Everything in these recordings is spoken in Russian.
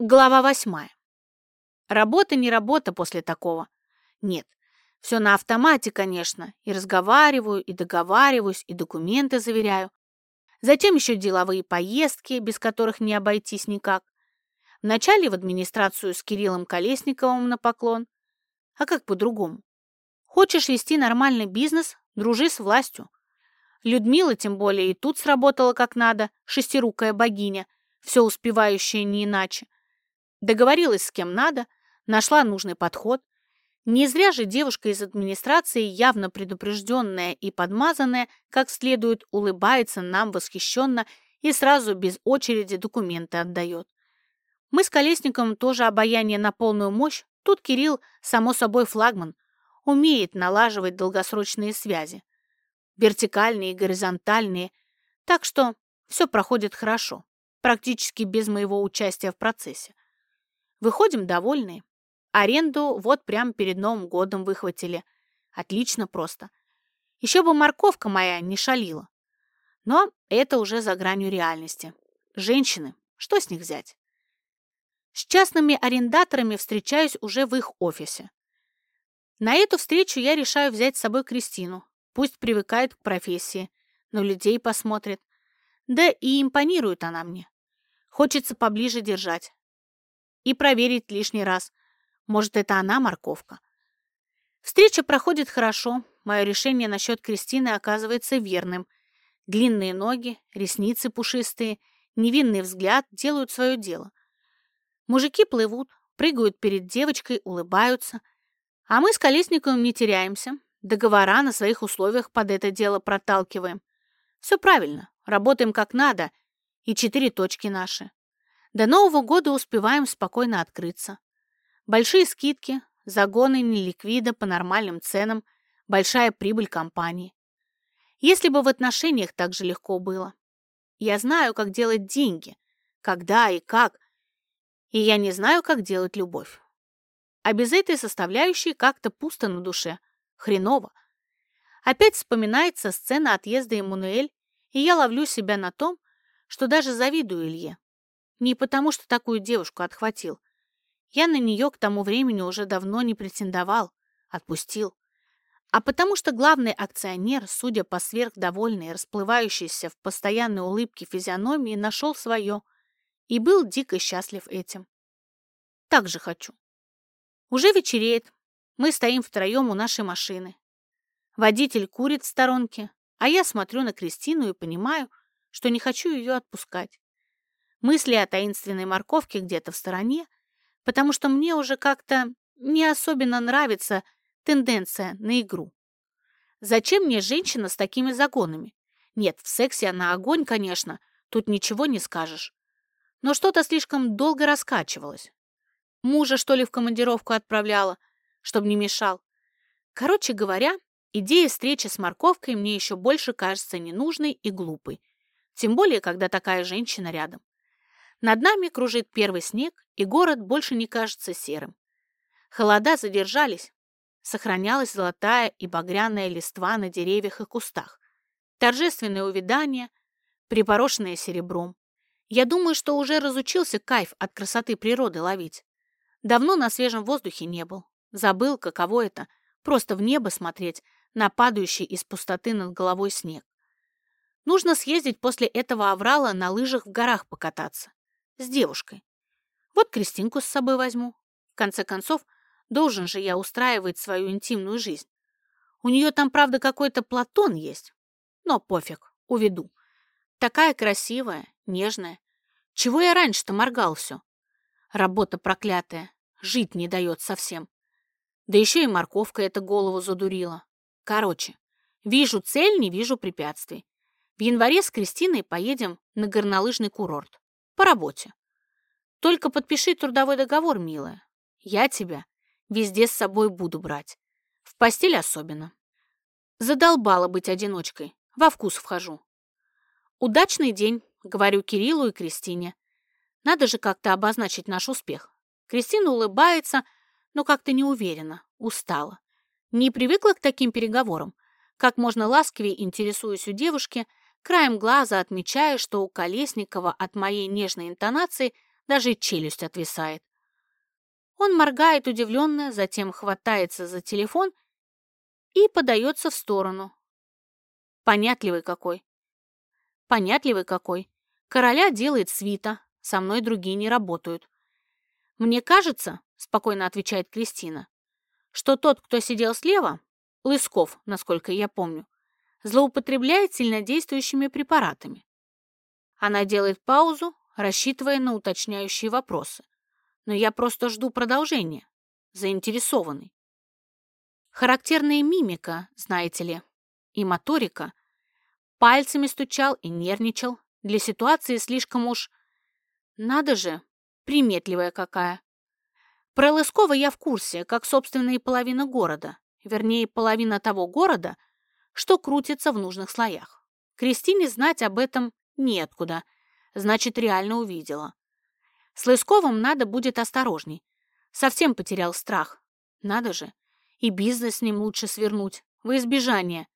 Глава восьмая. Работа не работа после такого. Нет, все на автомате, конечно. И разговариваю, и договариваюсь, и документы заверяю. Затем еще деловые поездки, без которых не обойтись никак. Вначале в администрацию с Кириллом Колесниковым на поклон. А как по-другому? Хочешь вести нормальный бизнес, дружи с властью. Людмила, тем более, и тут сработала как надо, шестирукая богиня, все успевающая не иначе. Договорилась с кем надо, нашла нужный подход. Не зря же девушка из администрации, явно предупрежденная и подмазанная, как следует, улыбается нам восхищенно и сразу без очереди документы отдает. Мы с Колесниковым тоже обаяние на полную мощь. Тут Кирилл, само собой, флагман. Умеет налаживать долгосрочные связи. Вертикальные и горизонтальные. Так что все проходит хорошо. Практически без моего участия в процессе. Выходим довольные. Аренду вот прямо перед Новым годом выхватили. Отлично просто. Еще бы морковка моя не шалила. Но это уже за гранью реальности. Женщины, что с них взять? С частными арендаторами встречаюсь уже в их офисе. На эту встречу я решаю взять с собой Кристину. Пусть привыкает к профессии, но людей посмотрит. Да и импонирует она мне. Хочется поближе держать и проверить лишний раз. Может, это она морковка. Встреча проходит хорошо. Мое решение насчет Кристины оказывается верным. Длинные ноги, ресницы пушистые, невинный взгляд делают свое дело. Мужики плывут, прыгают перед девочкой, улыбаются. А мы с Колесниковым не теряемся. Договора на своих условиях под это дело проталкиваем. Все правильно, работаем как надо, и четыре точки наши. До Нового года успеваем спокойно открыться. Большие скидки, загоны неликвида по нормальным ценам, большая прибыль компании. Если бы в отношениях так же легко было. Я знаю, как делать деньги, когда и как, и я не знаю, как делать любовь. А без этой составляющей как-то пусто на душе, хреново. Опять вспоминается сцена отъезда Эммануэль, и я ловлю себя на том, что даже завидую Илье. Не потому, что такую девушку отхватил. Я на нее к тому времени уже давно не претендовал, отпустил. А потому что главный акционер, судя по сверхдовольной, расплывающейся в постоянной улыбке физиономии, нашел свое и был дико счастлив этим. Так же хочу. Уже вечереет. Мы стоим втроем у нашей машины. Водитель курит в сторонке, а я смотрю на Кристину и понимаю, что не хочу ее отпускать. Мысли о таинственной морковке где-то в стороне, потому что мне уже как-то не особенно нравится тенденция на игру. Зачем мне женщина с такими загонами? Нет, в сексе она огонь, конечно, тут ничего не скажешь. Но что-то слишком долго раскачивалось. Мужа, что ли, в командировку отправляла, чтобы не мешал. Короче говоря, идея встречи с морковкой мне еще больше кажется ненужной и глупой. Тем более, когда такая женщина рядом. Над нами кружит первый снег, и город больше не кажется серым. Холода задержались. Сохранялась золотая и багряная листва на деревьях и кустах. Торжественное увядание, припорошенное серебром. Я думаю, что уже разучился кайф от красоты природы ловить. Давно на свежем воздухе не был. Забыл, каково это — просто в небо смотреть на падающий из пустоты над головой снег. Нужно съездить после этого аврала на лыжах в горах покататься с девушкой. Вот Кристинку с собой возьму. В конце концов, должен же я устраивать свою интимную жизнь. У нее там, правда, какой-то Платон есть. Но пофиг, уведу. Такая красивая, нежная. Чего я раньше-то моргал все? Работа проклятая, жить не дает совсем. Да еще и морковка эта голову задурила. Короче, вижу цель, не вижу препятствий. В январе с Кристиной поедем на горнолыжный курорт. По работе. Только подпиши трудовой договор, милая. Я тебя везде с собой буду брать. В постель особенно. Задолбала быть одиночкой. Во вкус вхожу. Удачный день, говорю Кириллу и Кристине. Надо же как-то обозначить наш успех. Кристина улыбается, но как-то не уверена, устала. Не привыкла к таким переговорам. Как можно ласковее интересуюсь у девушки, краем глаза отмечая, что у Колесникова от моей нежной интонации даже челюсть отвисает. Он моргает удивленно, затем хватается за телефон и подается в сторону. Понятливый какой. Понятливый какой. Короля делает свита, со мной другие не работают. Мне кажется, спокойно отвечает Кристина, что тот, кто сидел слева, Лысков, насколько я помню, злоупотребляет сильнодействующими препаратами. Она делает паузу, рассчитывая на уточняющие вопросы. Но я просто жду продолжения, заинтересованный. Характерная мимика, знаете ли, и моторика. Пальцами стучал и нервничал. Для ситуации слишком уж... Надо же, приметливая какая. Про Лыскова я в курсе, как, собственно, и половина города. Вернее, половина того города, что крутится в нужных слоях. Кристине знать об этом неоткуда. Значит, реально увидела. С Лысковым надо будет осторожней. Совсем потерял страх. Надо же. И бизнес с ним лучше свернуть, во избежание.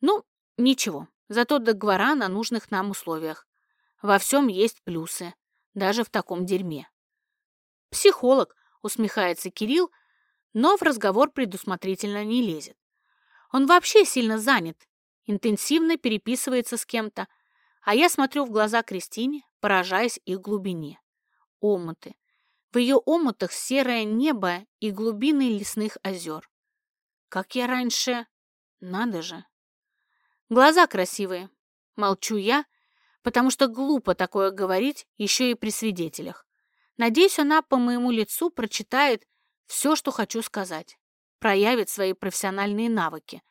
Ну, ничего, зато договора на нужных нам условиях. Во всем есть плюсы, даже в таком дерьме. Психолог, усмехается Кирилл, но в разговор предусмотрительно не лезет. Он вообще сильно занят, интенсивно переписывается с кем-то, а я смотрю в глаза Кристине, поражаясь их глубине. Омуты. В ее омутах серое небо и глубины лесных озер. Как я раньше... Надо же. Глаза красивые. Молчу я, потому что глупо такое говорить еще и при свидетелях. Надеюсь, она по моему лицу прочитает все, что хочу сказать. Проявит свои профессиональные навыки.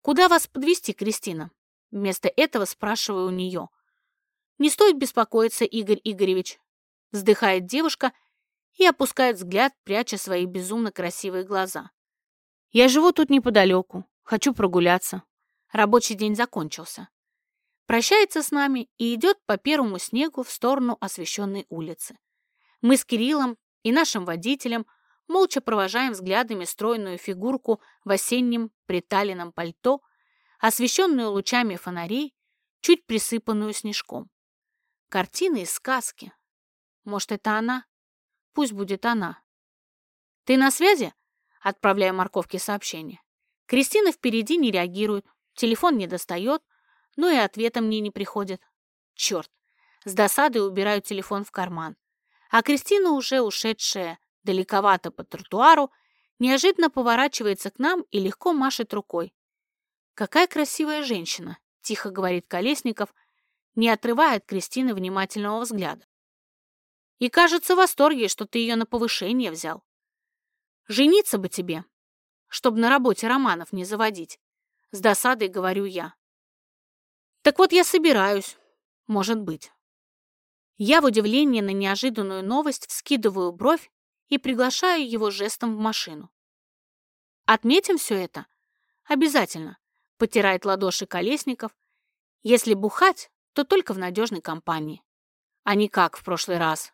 «Куда вас подвести, Кристина?» Вместо этого спрашиваю у нее. «Не стоит беспокоиться, Игорь Игоревич», вздыхает девушка и опускает взгляд, пряча свои безумно красивые глаза. «Я живу тут неподалеку, хочу прогуляться. Рабочий день закончился». Прощается с нами и идет по первому снегу в сторону освещенной улицы. Мы с Кириллом и нашим водителем молча провожаем взглядами стройную фигурку в осеннем приталенном пальто, освещенную лучами фонарей, чуть присыпанную снежком. Картина из сказки. Может, это она? Пусть будет она. «Ты на связи?» Отправляю морковке сообщение. Кристина впереди не реагирует, телефон не достает, но и ответа мне не приходит. Черт! С досадой убираю телефон в карман. А Кристина, уже ушедшая далековато по тротуару, неожиданно поворачивается к нам и легко машет рукой. «Какая красивая женщина!» — тихо говорит Колесников, не отрывая от Кристины внимательного взгляда. «И кажется в восторге, что ты ее на повышение взял. Жениться бы тебе, чтобы на работе романов не заводить. С досадой говорю я. Так вот я собираюсь, может быть. Я в удивлении на неожиданную новость вскидываю бровь и приглашаю его жестом в машину. Отметим все это? Обязательно потирает ладоши Колесников. Если бухать, то только в надежной компании, а не как в прошлый раз,